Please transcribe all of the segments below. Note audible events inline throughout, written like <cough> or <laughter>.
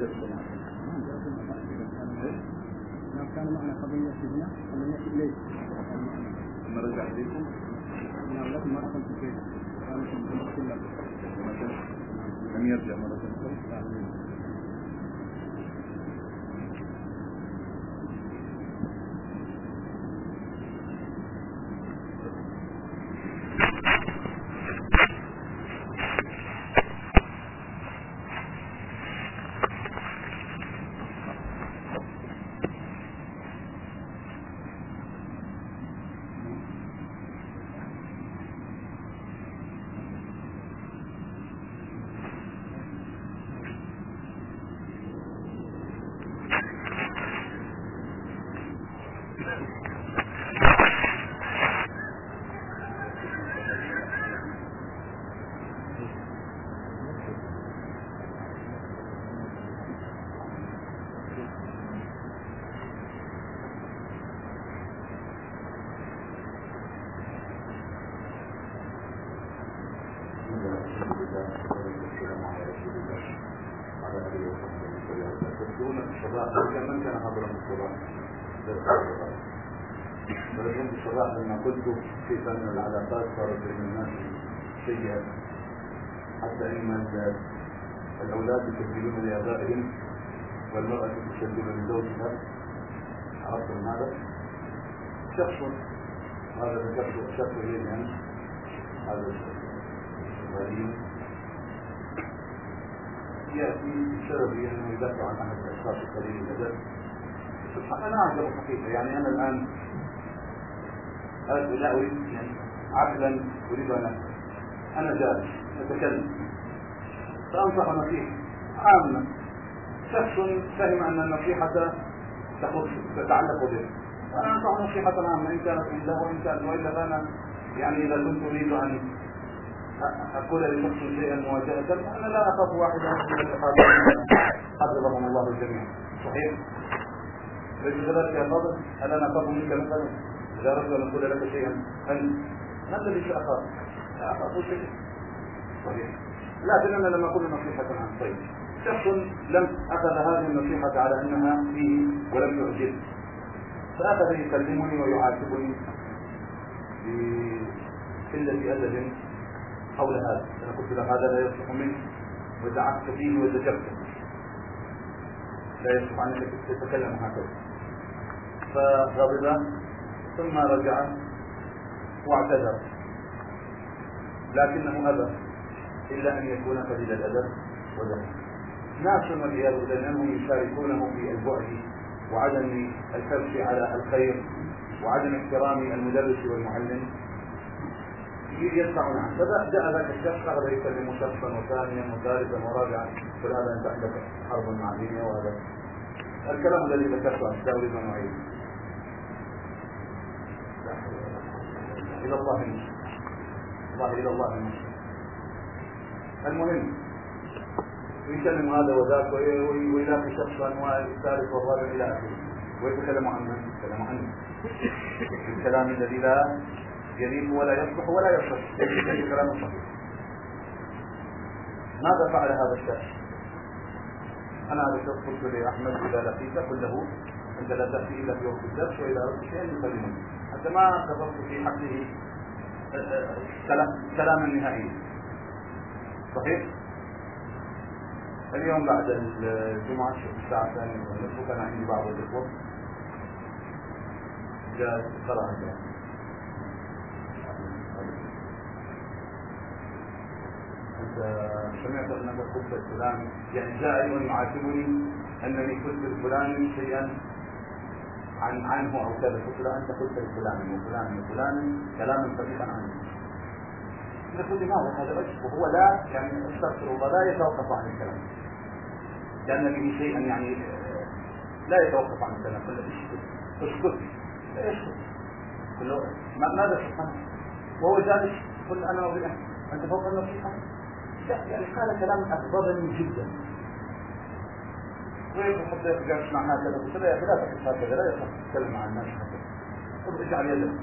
جلسة كان معنا قضية سجنة ولم يأتي إليه ثم رجع إليكم نعم لكن مرة في البيت لم يرجع مرة أخرى دون الصباح من كان حضرا الصباح ولكن الصباح لما قلت كيف ان العلاقات صارت بين الناس سيئه حتى إن الأولاد يسجلون لأبائهم والمرأة تسجل لزوجها. عرفتم هذا شخص. هذا شخص اليه امس هذا الغريب يأتي بسبب أنه يدافع عن أحد الأشخاص القليل الادب سبحان أنا أعجب الحقيقة يعني أنا الآن لا اريد يعني عقلا أريد ان أنا جالس أتكلم. سأنصح نصيحه عامه شخص فهم أن النصيحة تخص تتعلق به. أنا أنصح نصيحة عامة. إن كانت عنده وإن كانت وإلا فانا يعني إذا كنت أريد ان أقول لشخص شيئا مواجهة. أنا لا أخاف واحدا من الصحابه حفظهم الله جميعا صحيح؟ ليس كذلك يا فاضل هل أنا أخاف منك مثلا إذا أردت أن أقول لك شيئا انت ما الذي ساخاف؟ لا أخاف شيئا صحيح. لكن أنا لما أقول نصيحة عن طيب شخص لم أخذ هذه النصيحة على أنها فيه ولم تعجبه فأخذ يكلمني ويعاتبني بقلة أدب. حول هذا. أنا قلت له هذا لا يصلح منك. ودعكت فيه وزجرته لا يصلح أنك تتكلم هكذا. فغضب. ثم رجع. واعتذر. لكنه ابى إلا أن يكون قليل الأدب وذهب ناس والعياذ بالله يشاركونه في البعد وعدم الحرص على الخير وعدم احترام المدرس والمعلم. يدفعون عنه فجاء ذاك الشخص اخذ يكلم شخصا وثانيا وثالثا ورابعا. قل هذا انت عندك حرب مع الدنيا وهذا. الكلام الذي ذكرته انت اريد ان اعيد إلى الله المشرك الله إلى الله المشرك المهم ويكلم هذا وذاك ويلاقي شخصا والثالث والرابع إلى آخره. ويتكلم عن من؟ يتكلم عنه الكلام الذي لا يليق ولا يصلح ولا يصلح ليس كلام صحيح ماذا فعل هذا الشخص؟ أنا هذا الشخص قلت لأحمد إذا لقيته قل له انت لا تأتي إلا في وقت الدرس واذا اردت شيئا يكلمني حتى ما كفرت في حقه كلاما نهائيا صحيح؟ اليوم بعد الجمعة الساعة الثانية ونصف كان عندي بعض الإخوة جاء قرأ سمعت انك قلت الفلان يعني أيضا يعاتبني أنني قلت لفلان شيئا عن عنه أو كذا. قلت له أنت قلت لفلان وفلان وفلان كلاما صديقا عنه. قلت لماذا هذا وجه وهو لا يعني أستغفر الله لا يتوقف عن الكلام. لأن به شيئا يعني لا يتوقف عن الكلام. قل اسكت اسكت لا يسكت ماذا سبحانه وهو جالس قل أنا وبنت أنت فوق النصيحة؟ يعني قال كلام أغضبني جدا. ويقول حتى جالس مع هكذا قلت له يا أخي لا تقف هكذا لا يصح تتكلم مع الناس هكذا. طب اجعل يدك؟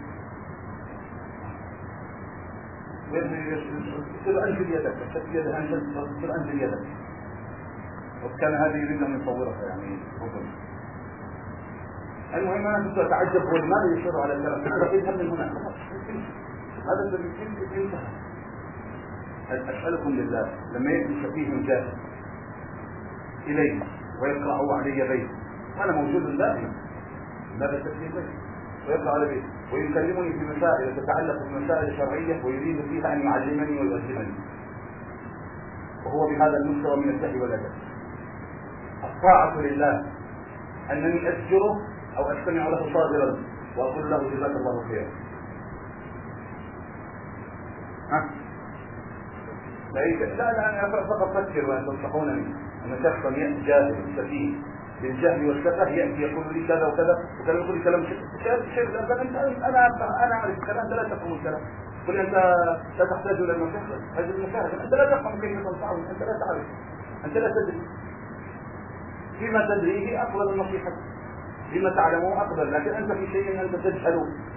قلت له أنزل يدك. اشد يدك. أنزل قلت له أنزل يدك. وكان هذا يريد أن يصورها يعني. ربما المهم أنا كنت اتعجب هو لماذا يصر على الكلام؟ اذهب من هنا. هذا الذي انتهى أسألكم لله. لما يأتي سفيه جاهل الي ويقرأ علي بيت. وأنا موجود دائما. ماذا تسفيه بيت. ويقرأ على بيت. ويكلمني في مسائل تتعلق بمسائل الشرعيه ويريد فيها أن يعلمني ويؤدبني وهو بهذا المستوى من الجهل والأدب. الطاعة لله. أنني اسجره أو أستمع له صادرا وأقول له جزاك الله خيرا. لا لا أنا فقط أفكر وأن تنصحونني. أن شخصا يأتي جاهل سفيه بالجهل والسفه يأتي يقول لي كذا وكذا وكلام يقول لي كلام شيء. أنا أنا أعرف الكلام انت لا تفهم الكلام قل أنت لا تحتاج إلى المشاهد. هذه المشاهد. أنت لا تفهم كيف تنصحه. أنت لا تعرف. أنت لا تدري. فيما تدريه افضل النصيحة. فيما تعلمه أقبل. لكن أنت في شيء أنت تجهل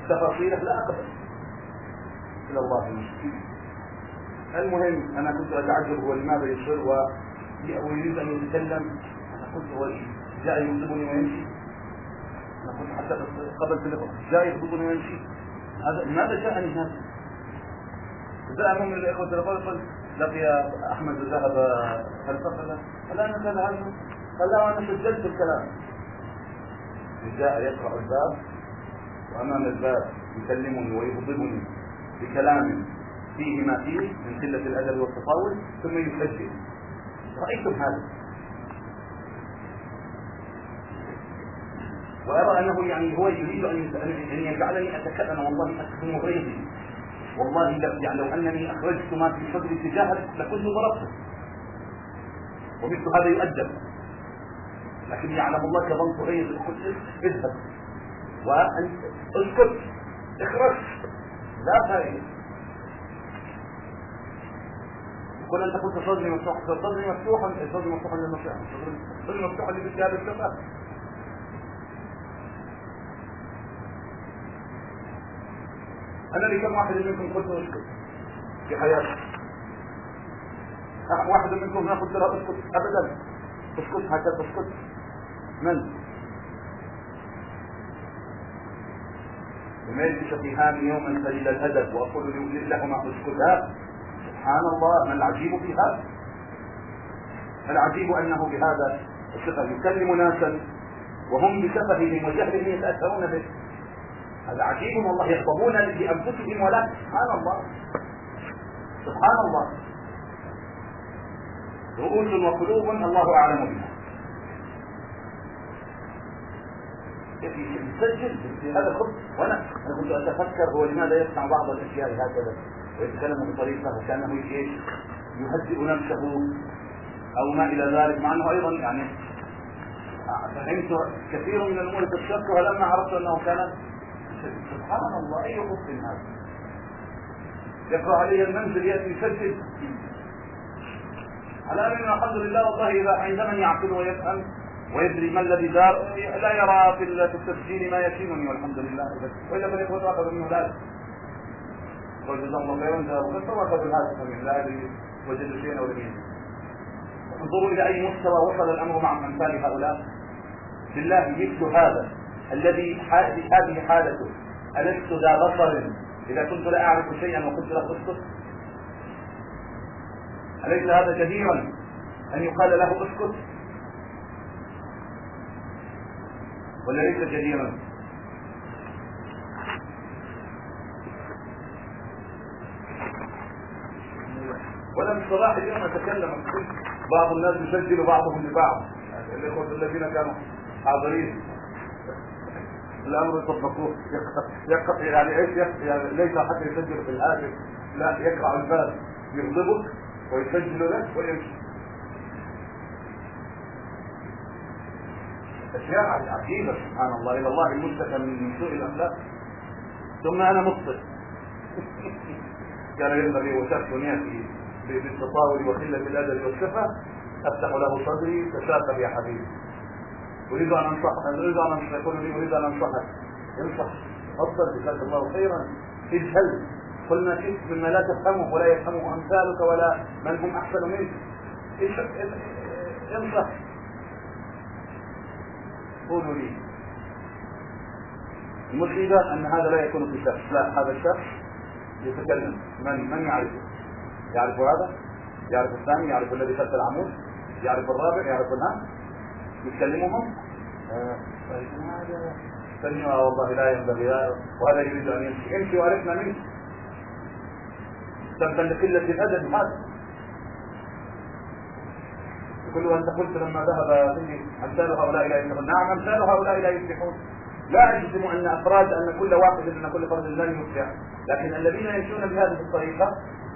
تفاصيله لا أقبل. إلى الله المستعان. المهم أنا كنت أتعجب هو لماذا يصر ويريد أن يتكلم. أنا قلت هو جاء يغضبني ويمشي. أنا قلت حتى قبل تلفون جاء يغضبني ويمشي. هذا لماذا جاءني هذا؟ زعم من الاخوه تلفون لقي أحمد ذهب فلسفه قال أنا كذا هذا. قال لا أنا سجلت الكلام. جاء يقرأ الباب وأمام الباب يكلمني ويغضبني بكلام. فيه ما فيه من قلة الأدب والتطاول ثم يسجل. رأيتم هذا؟ وأرى أنه يعني هو يريد أن يجعلني أتكلم والله اكتم غيظي والله يعني لو أنني أخرجت ما في صدري تجاهك لكنت ضربته ومثل هذا يؤدب. لكن يعلم الله كظنت غيظ اذهب. وأنت اسكت. اخرج. لا فائده كل انت كنت صدري مفتوح صدري مفتوحا صدري مفتوحا للمشاعر صدري مفتوحا لمثل هذا الكفاء أنا لكم واحد منكم قلت اسكت؟ في حياتي. واحد منكم هنا قلت له اسكت ابدا. اسكت هكذا اسكت من؟ وميت شفيهان يوما قليل الأدب وأقول لهما أسكتا. سبحان الله ما العجيب في هذا؟ العجيب أنه بهذا الصفه يكلم ناسا وهم بسفههم وجهلهم يتأثرون به. هذا عجيب والله يغضبون لأنفسهم ولا. سبحان الله. سبحان الله. رؤوس وقلوب الله أعلم بها. يسجل في هذا الخط. وأنا أنا كنت أتفكر هو لماذا يصنع بعض الأشياء هكذا. ويتكلم بطريقة وكأنه إيش يهدئ نفسه أو ما إلى ذلك مع إنه أيضا يعني فهمت كثير من الأمور اكتشفتها لما عرفت أنه كان سبحان الله أي خط هذا يقرأ علي المنزل يأتي يسجل على أن الحمد لله والله إذا عند من يعقل ويفهم ويدري ما الذي دار لا يرى في التسجيل ما يشينني والحمد لله. وإلا فليكن اخذ منه ذلك وجزاه الله خيرا واخذ الهاتف منه لا ادري وجد شيئا أو لم انظروا إلى اي مستوى وصل الامر مع امثال هؤلاء بالله مثل هذا الذي هذه حالته ألست ذا بصر إذا كنت لا أعرف شيئا وكنت لا أسكت أليس هذا جديرا أن يقال له اسكت ولا ليس جديرا ولا من صباح اليوم أتكلم. بعض الناس يسجل بعضهم لبعض. الاخوه الذين كانوا حاضرين. الأمر يطبقوه. يقرا يعني إيش؟ يعني ليس حتى يسجل في الهاتف. لا يقرأ الباب. يغضبك ويسجل لك ويمشي. أشياء عجيبة سبحان الله. إلى الله المشتكى من سوء الأخلاق. ثم أنا مخطئ كان <laughs> ينبغي وشخص ياتي بالتطاول وقله الأدب والشفه أفتح له صدري تشاكل يا حبيبي. أريد أن أنصحك أريد أن أنصحك يقول لي أريد أن أنصحك. انصح. افضل جزاك الله خيرا. اجهل. قل ما شئت مما لا تفهمه ولا يفهمه أمثالك ولا من هم أحسن منك. انصح. قولوا لي. المصيبة أن هذا لا يكون في شخص لا هذا الشخص يتكلم. من؟ من يعرفه؟ يعرف هذا يعرف الثاني يعرف الذي خلف العمود يعرف الرابع يعرف الناس. هذا سمعها والله لا ينبغي وهذا يريد أن يمشي. امشي وعرفنا منك سببا لقلة الأدب هذا يقول أنت قلت لما ذهب أمثال هؤلاء لا يفلحون نعم أمثال هؤلاء لا يفلحون. لا اجزم أن أفراد أن كل واحد ان كل فرد لن يفلح. لكن الذين يمشون بهذه الطريقة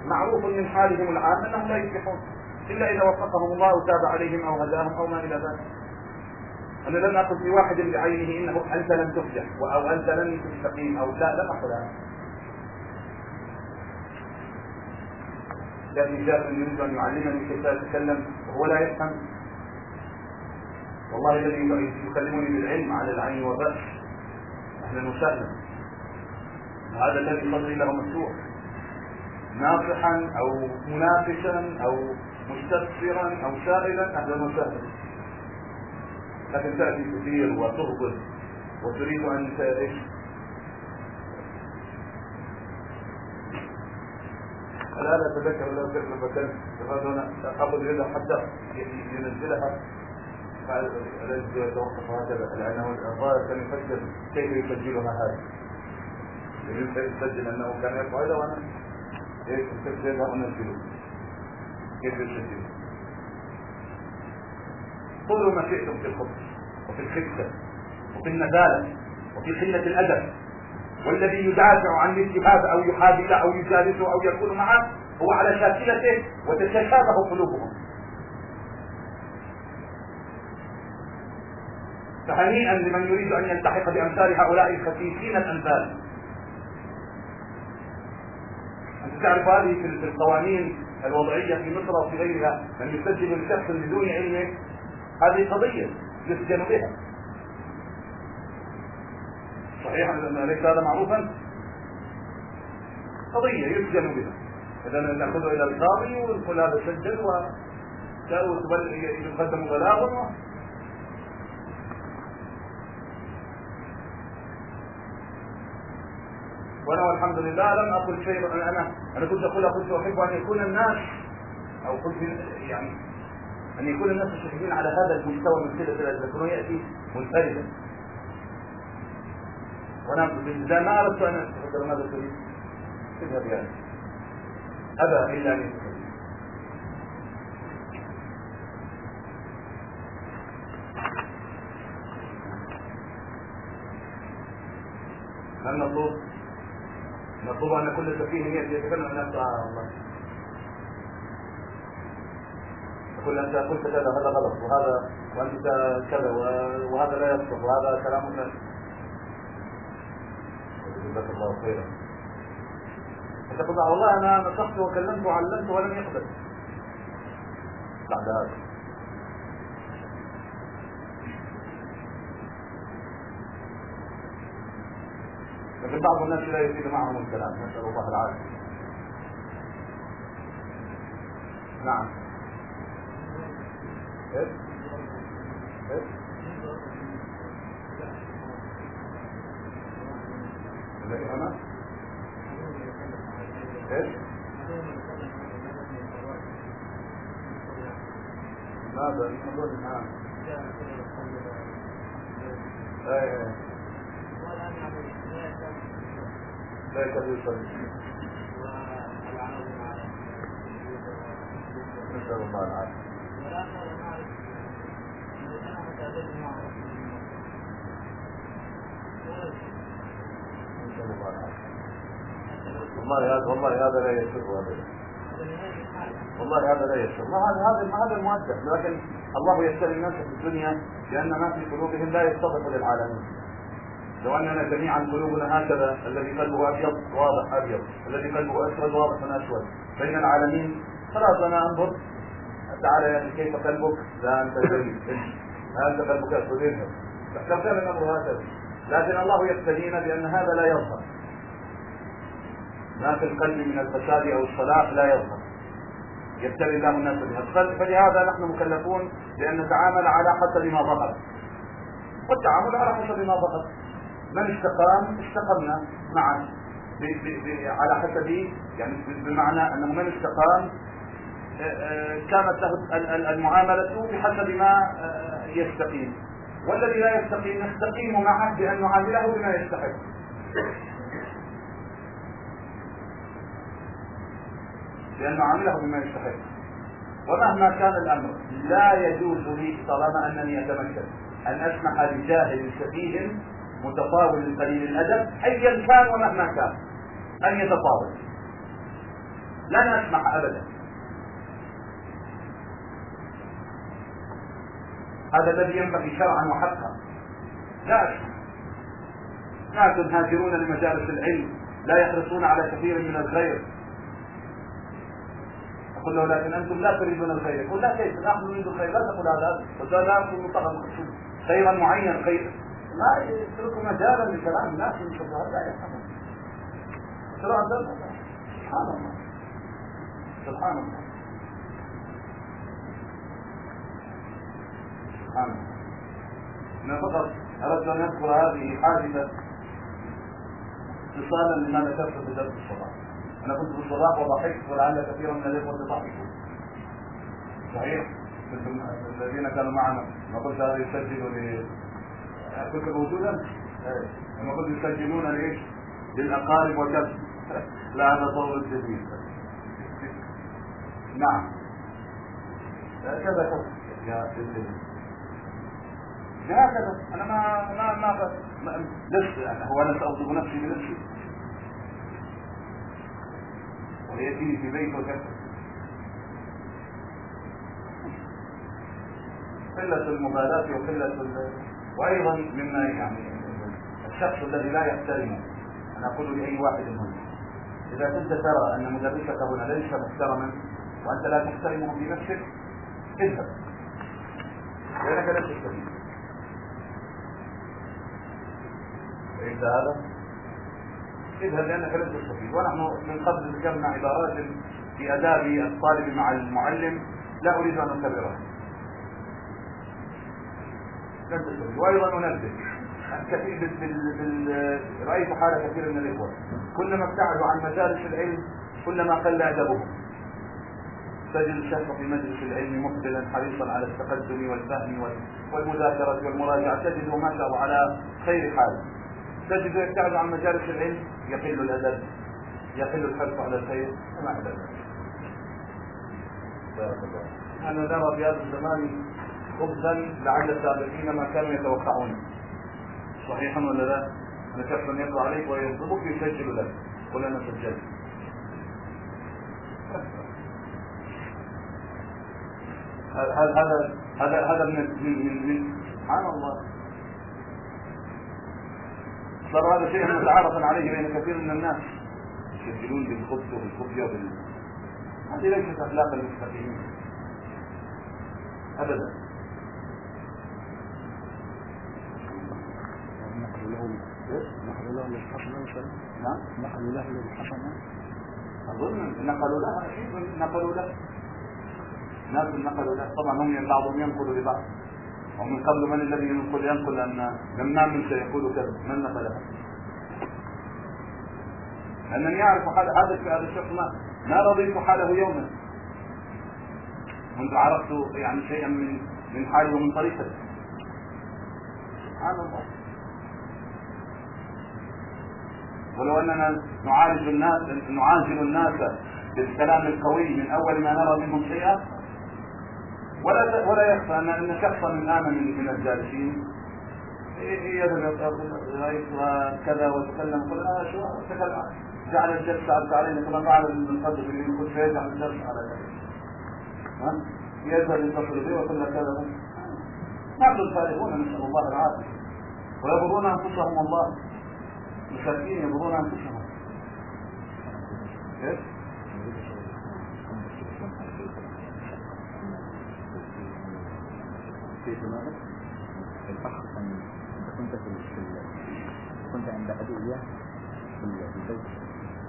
معروف من حالهم العام أنهم لا يفلحون إلا إذا وفقهم الله وتاب عليهم أو هداهم أو ما إلى ذلك. أنا لم أقل في واحد بعينه إنه أنت لن تفلح أو أنت لن تستقيم أو لا لم أقل هذا. لكن جاء يريد أن يعلمني كيف أتكلم وهو لا يفهم. والله الذي يكلمني بالعلم على العين والراس أهلا وسهلا هذا الذي صدري له مفتوح. ناصحا أو منافسا أو مستبصرا أو سائلا أهلا وسهلا لكن تأتي تثير وتهبط وتريد أن إيش الآن أتذكر لو كنت لما كان هنا. اخذ يده حتى ينزلها. الذي يتوقف هكذا؟ لأنه الظاهر كان يفكر كيف يسجلها هذا؟ يريد يسجل أنه كان يفعل وأنا إيش يسجلها وانزله كيف يسجلها قولوا ما شئتم في الخبز وفي الخبزة وفي النزالة وفي قلة الأدب. والذي يدافع عن مثل هذا أو يحادثه أو يجالسه أو يكون معه هو على شاكلته وتتشابه قلوبهم. فهنيئا لمن يريد أن يلتحق بأمثال هؤلاء الخفيفين الأمثال أنت تعرف هذه في القوانين الوضعية في مصر وفي غيرها من يسجل الشخص بدون علمه هذه قضية يسجن بها صحيح أليس هذا معروفا؟ قضية يسجن بها إذا نأخذه إلى القاضي ويقول هذا سجل و يقدم بلاغ وأنا والحمد لله لم أقل شيء. أنا أنا كنت أقول كنت أحب أن يكون الناس أو كنت يعني أن يكون الناس مشاهدين على هذا المستوى من الادب يكون يأتي منفردا وأنا إذا ما أردت أن اتفضل ماذا تريد؟ اذهب يعني ابى الا أن هل نطلب؟ نطلب أن كل سفيه يتكلم عن نفسه الله. يقول أنت قلت كذا هذا غلط وهذا وأنت كذا وهذا لا يصلح وهذا كلام جزاك الله خيرا. تقول والله أنا نصحت وكلمت وعلمت ولم يقبل. بعد هذا لكن بعض الناس لا يفيد معهم الكلام نسال الله العافية. نعم. إيش إيش الذي هنا إيش ماذا إيه. لا نسأل الله العافية. والله هذا والله هذا لا يسر والله هذا لا يسر. هذا هذا هذا لكن الله يبتلي الناس في الدنيا لأن ما في قلوبهم لا يتضح للعالمين. لو أننا جميعا قلوبنا هكذا الذي قلبه أبيض واضح أبيض. الذي قلبه أسود واضح أسود. بين العالمين خلاص أنا أنظر. تعالى يعني كيف قلبك؟ لا أنت جيد أنت قلبك أسود. اذهب لو كان الامر هكذا. لكن الله يبتلينا بأن هذا لا يظهر. ما في القلب من الفساد أو الصلاح لا يظهر. يبتلي الله الناس بها فلهذا نحن مكلفون بأن نتعامل على حسب ما ظهر. والتعامل على حسب ما ظهر. من استقام استقمنا معا. على حسب يعني بمعنى انه من استقام آه، آه، كانت له المعاملة بحسب ما آه، يستقيم. والذي لا يستقيم نستقيم معه بأن نعامله بما يستحق. بأن نعامله بما يستحق. ومهما كان الأمر لا يجوز لي طالما أنني أتمكن. أن أسمح لجاهل سفيه متطاول قليل الأدب أيا كان ومهما كان. أن يتطاول لن أسمح أبدا. هذا الذي ينبغي شرعا وحقا. لا أسمح ناس هاجرون لمجالس العلم. لا يحرصون على كثير من الخير أقول له لكن أنتم لا تريدون الخير يقول لا كيف؟ نحن نريد الخير. لا تقول هذا وقال لا مطلق خيرا معين خير. يتركوا مجالا لكلام الناس من شبهات لا يفهمون سبحان الله. سبحان الله. سبحان الله. أنا فقط أردت أن أذكر هذه حادثة اتصالا لما ذكرته في درس الصباح. أنا كنت في الصباح وضحكت ولعل كثيرا من الإخوة ضحكوا صحيح؟ الذين كانوا معنا. ما قلت هذا يسجل كنت موجودا؟ لما كنت يسجلون ليش للأقارب وكذا <laughs> لا هذا طول جديد. نعم. كذا كذا. يا هكذا أنا ما ما ما, ما يعني هو أنا ساغضب نفسي بنفسي. ويأتيني في بيت وكذا قلة المبالاة وقلة وأيضا مما يعني الشخص الذي لا يحترمه أنا أقول لأي واحد هنا إذا كنت ترى أن مدرسك هنا ليس محترما وأنت لا تحترمه في نفسك اذهب. لانك لن تستفيد فهمت هذا؟ اذهب لأنك لن تستفيد ونحن من قبل ذكرنا عبارات في آداب الطالب مع المعلم لا أريد أن أكررها. تستفيد وأيضا انبه كثير بال... رأيت حالة كثير من الإخوة. كلما ابتعدوا عن مجالس العلم كلما قل أدبهم. تجد الشيخ في مجلس العلم مقبلا حريصا على التقدم والفهم والمذاكرة والمراجعة. تجده ما شاء الله على خير حال. تجده يبتعد عن مجالس العلم يقل الأدب. يقل الحرص على الخير. وما إلى ذلك أنا نرى في هذا الزمان خبزا لعل السابقين ما كانوا يتوقعون. صحيحا ولا لا؟ أنا شخص يقرا عليك وينصبك يسجل لك. قل أنا سجلت. هذا هذا هذا من من من سبحان الله. صار هذا شيء متعارفا عليه بين كثير من الناس. يسجلون بالخبز وبالخبز وبال هذه ليست اخلاق المستقيمين ابدا. نقلوا له للحسنة نعم نقلوا له للحسنة أظن نقلوا لها أكيد نقلوا له ناس نقلوا له طبعا هم بعضهم ينقل لبعض ومن قبل من الذي ينقل ينقل أن لما من سيقول كذا من نقلها لأنني يعرف هذا هذا الشخص ما ما رضيت حاله يوما منذ عرفت يعني شيئا من من حاله ومن طريقته سبحان الله ولو أننا نعالج الناس نعالج الناس بالكلام القوي من أول ما نرى منهم شيئا. ولا ولا يخفى ان أن شخصا من آمن من الجالسين. يذهب كذا وتكلم. قل آه شو؟ جعل الجلسة علينا كما فعل من قبل اللي يقول فيجعل الجلسة على ذلك. يذهب يتصل به وكل كذا نحن الفارغون نسأل الله العافية. ويضرون أنفسهم الله مساكين يضرون انفسهم انت كنت في كنت عند ابي اياه في البيت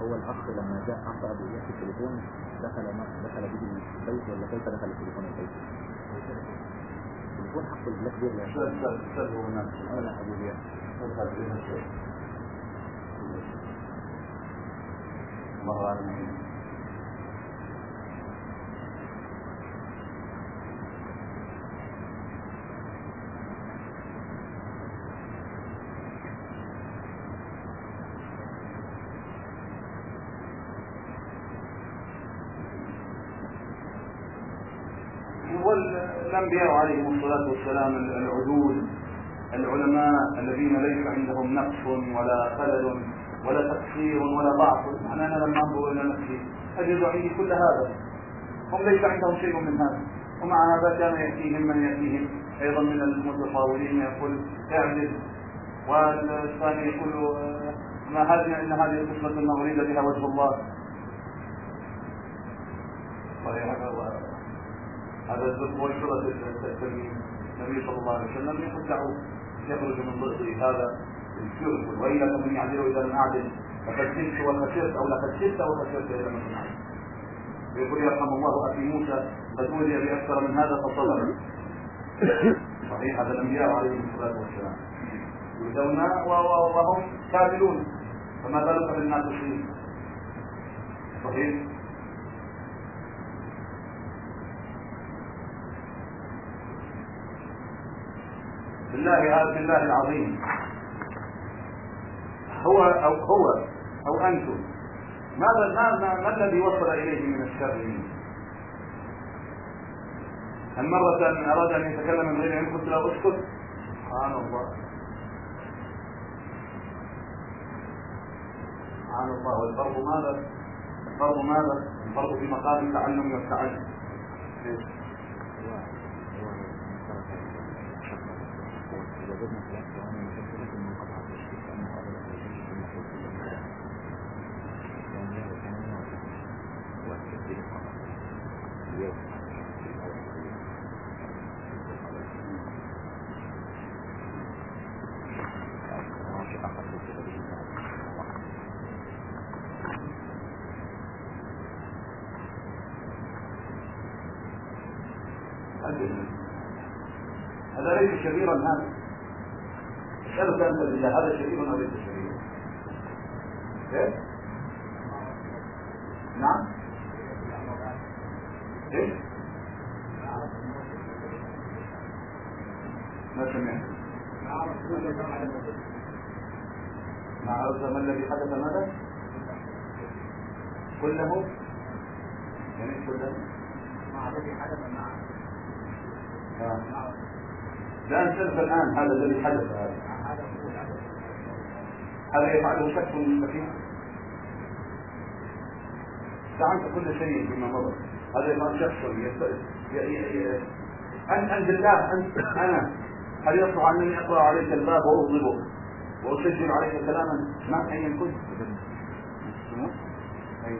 هو الاخ لما جاء اعطى ابي اياه في التليفون دخل دخل به البيت ولا كيف دخل التليفون البيت؟ التليفون حق البلاك بير الناس أنا ابو بيان الله اعلم والأنبياء عليهم الصلاة والسلام العدول العلماء الذين ليس عندهم نقص ولا خلل ولا تقصير ولا ضعف يعني أنا لما أنظر إلى نفسي. أجد عندي كل هذا. هم ليس عندهم شيء من هذا. ومع هذا كان يأتيهم من يأتيهم. أيضا من المتطاولين يقول اعجز والثاني يقول ما هذه إن هذه القسمة ما أريد بها وجه الله. هذا مباشرة النبي صلى الله عليه وسلم يقول دعوه يخرج من ضده هذا. الكفر والا فمن يعذره إذا لم اعدل لقد كنت وخسرت أو لقد كنت وخسرت إذا لم اعدل ويقول يرحم الله أخي موسى قد أوذي باكثر من هذا فصبر. صحيح هذا الأنبياء عليهم الصلاة والسلام. يؤذون وهم كاملون فما بالك بالناقصين صحيح. بالله بالله العظيم. هو أو هو أو أنتم ماذا ما, ما الذي وصل إليه من الشر هل مرة من أراد أن يتكلم من غير أن قلت له اسكت سبحان الله سبحان الله والفرض ماذا؟ الفرض ماذا؟ الفرض في مقام التعلم والتعلم في هذا ليس شريرا هذا اسألك أنت بالله هذا شرير أو ليس شريرا؟ إيه؟ نعم؟ إيه؟ ما سمعت ما عرفت ما الذي حدث ماذا؟ كله؟ يعني كله؟ مع الذي حدث معه لا نسألك الآن هذا الذي حدث. هذا هذا يفعله شك مستقيم فعنت كل شيء فيما مضى. هذا يفعل شخص أنت أنت بالله أنت أنا. هل يصلح أنني أقرأ عليك الباب وأغضبك وأسجل عليك كلاما؟ ما أيا كنت أي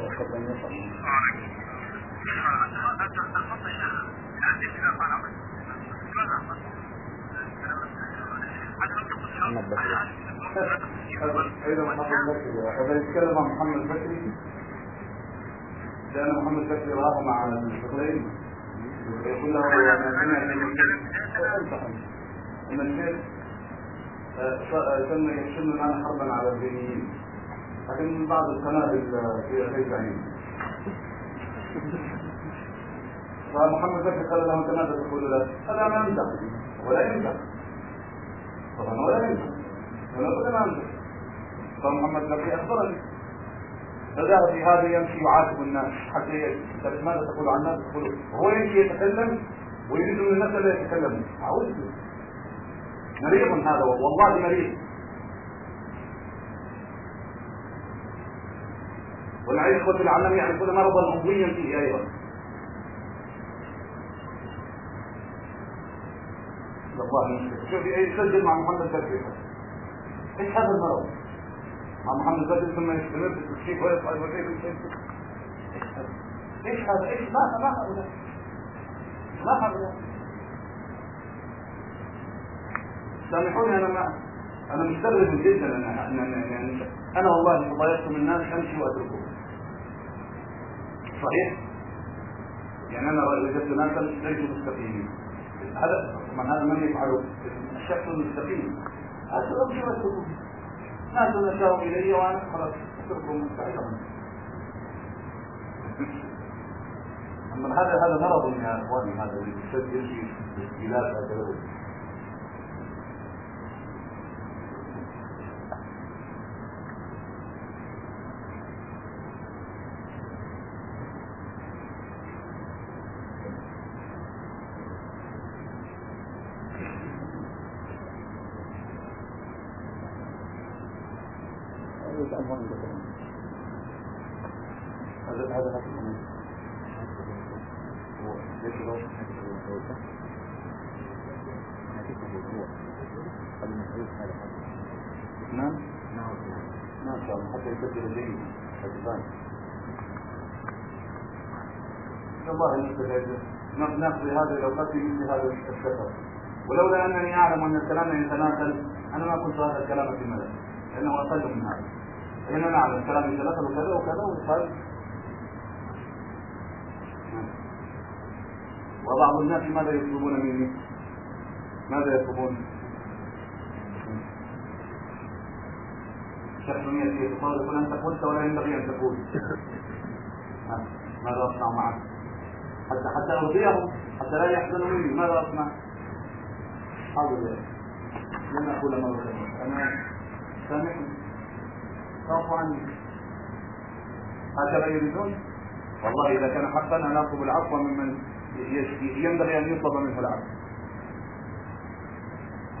وقد لم يفعل محمد بكري أيضا محمد بكري هذا يتكلم عن محمد بكري لأن محمد بكري راه مع الشيخين يقول له ان الشيخ كان يشن معنا حربا على الدينيين لكن من بعض القنابل في بيت عين فمحمد بكر قال له أنت ماذا تقول له؟ هذا ما يمزح ولا يمزح طبعا ولا يمزح ولا بد ما يمزح فمحمد بكر أخبرني. فذهب في هذا يمشي يعاتب الناس. حتى يسأل ماذا تقول عن الناس؟ تقول هو يمشي يتكلم ويريد من الناس لا يتكلموا. أعوذ مريض هذا والله مريض. ولعل اخوه العلم يعرفون مرضا عضويا فيه أيضا الله شوف يسجل مع محمد بدري إيش هذا المرض؟ مع محمد بدري ثم يستمر في التشريف ويصعد وكيف إيش هذا؟ إيش ما ما هؤلاء؟ ما هؤلاء؟ سامحوني أنا ما أنا مستغرب جدا أنا يعني أنا والله تضايقت من الناس أمشي واتركهم صحيح؟ يعني أنا وجدت ناسا ليسوا مستقيمين هذا من هذا من يفعل؟ الشخص المستقيم. هذا امشي واتركهم ناس نشاهم الي وأنا خلاص اتركهم مستعيرا أما هذا هذا مرض يا أخواني هذا اللي يمشي في بلاد هكذا نقضي هذا في مثل هذا السفر ولولا أنني أعلم أن الكلام يتناسل أنا ما قلت هذا الكلام في الملأ لأنه أقل من هذا لاننا نعلم الكلام يتناسل وكذا وكذا وقال وبعض الناس ماذا يطلبون مني؟ ماذا يطلبون؟ شخص يأتي يتطالب ان تقول ولا ينبغي أن تقول <laughs> ماذا أصنع معك؟ حتى حتى أرضيهم حتى لا يحزنوا مني. ماذا أصنع؟ حاضر لن أقول مرة أنا سامحني. اعفوا عني هكذا يريدون؟ والله إذا كان حقا أنا أطلب العفو ممن ينبغي أن يطلب منه العفو.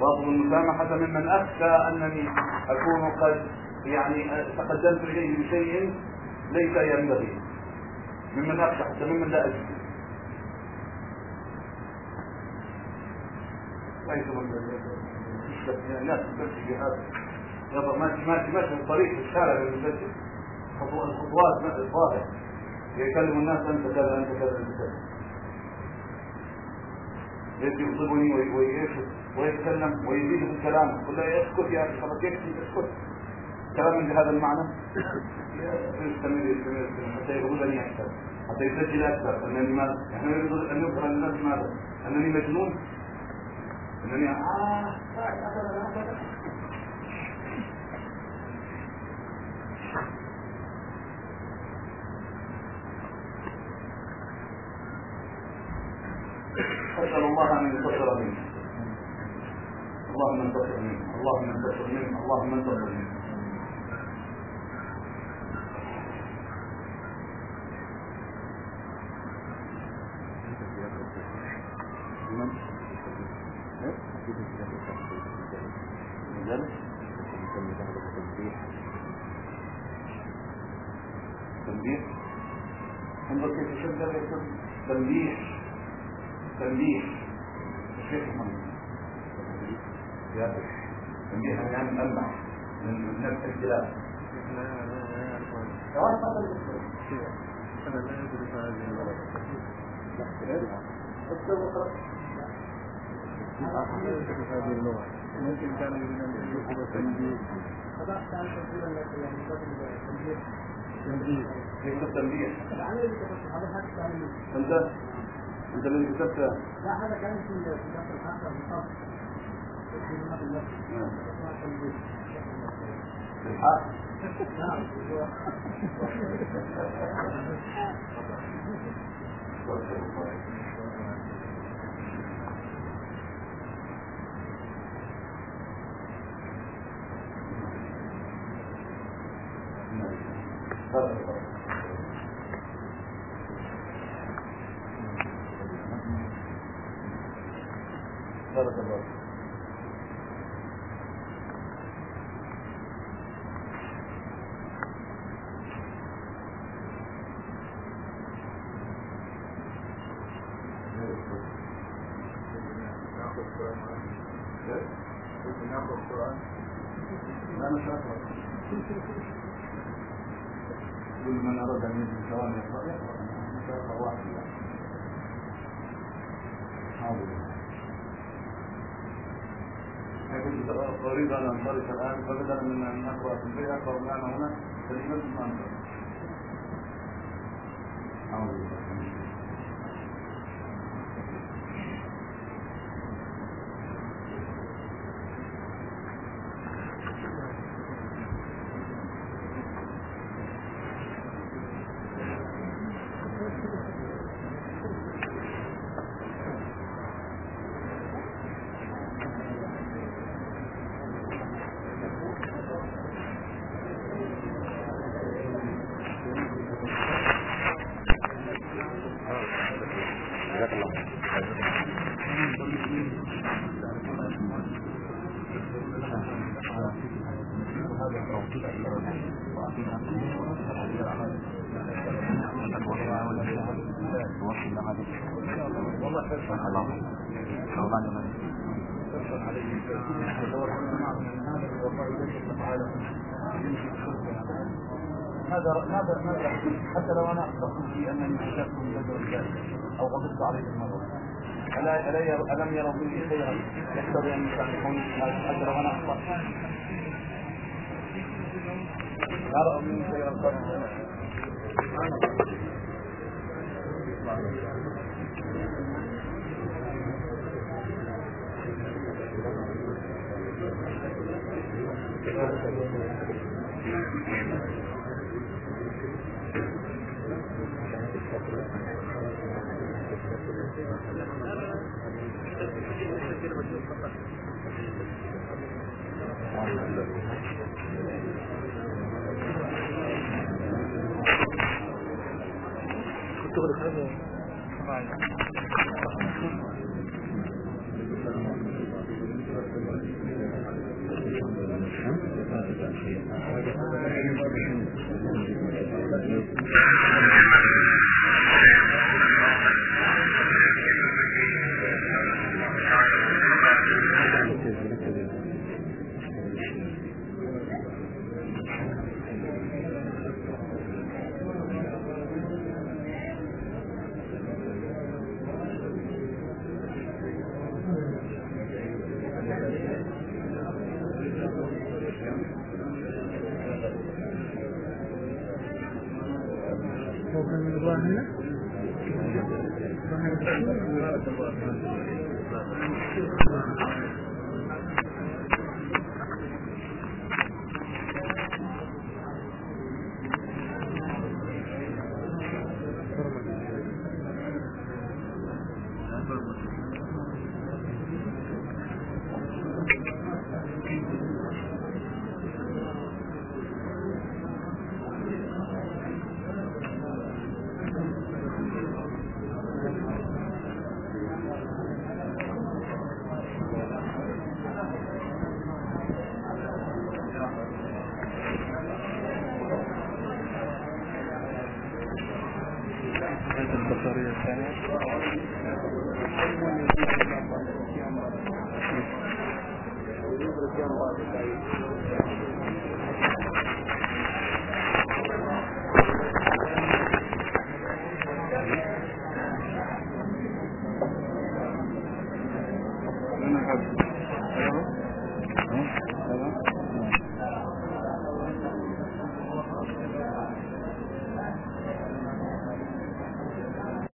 وأطلب المسامحة ممن أخشى أنني أكون قد يعني تقدمت إليه بشيء ليس ينبغي. ممن أخشى حتى ممن لا أجد حيث الناس تمشي بهذا يضع ماشي ماشي الطريق في الشارع المسجد. الخطوات الظاهر يكلم الناس أنت كذا أنت كذا أنت كذا. يجي يخطبني ويتكلم ويزيد في الكلام. يقول له اسكت يا أخي خلاص يكفي اسكت. كلام بهذا المعنى؟ يستمر يستمر حتى يغلبني أكثر حتى يسجل أكثر. أنني ماذا؟ إحنا نريد أن يظهر للناس ماذا؟ أنني مجنون؟ انني أسأل الله أن ينتصر منه اللهم انتصر منه اللهم انتصر منه اللهم انتصر منه كيف شد تنبيه. تنبيه. الشيخ محمد. يا تنبيه. يعني ملمح من نفس الكلام أنا لا أدرك هذه المرض هذه اللغة ممكن كان يريد أن يكتب تنبيه. التنبيه؟ انت انت اللي كتبت لا هذا كان في الحق نعم بارك الله ناخذ قرآن لا مش أقرأ كل من أراد أن يجد واحد. يعني حاضر كنت أريد أن أنطلق الآن فبدلا من أن أقرأ في البيت أقرأ معنا هنا ما أنطلق؟ ماذا ماذا ماذا حتى لو أنا اخطأت في انني بدر الكافر أو غضبت عليه المرة ألا ير- ألم يروا به خيرا يقتضي أن يسامحوني حتى لو أنا أخطأت ما رأوا مني خيرا قط أنا حاسس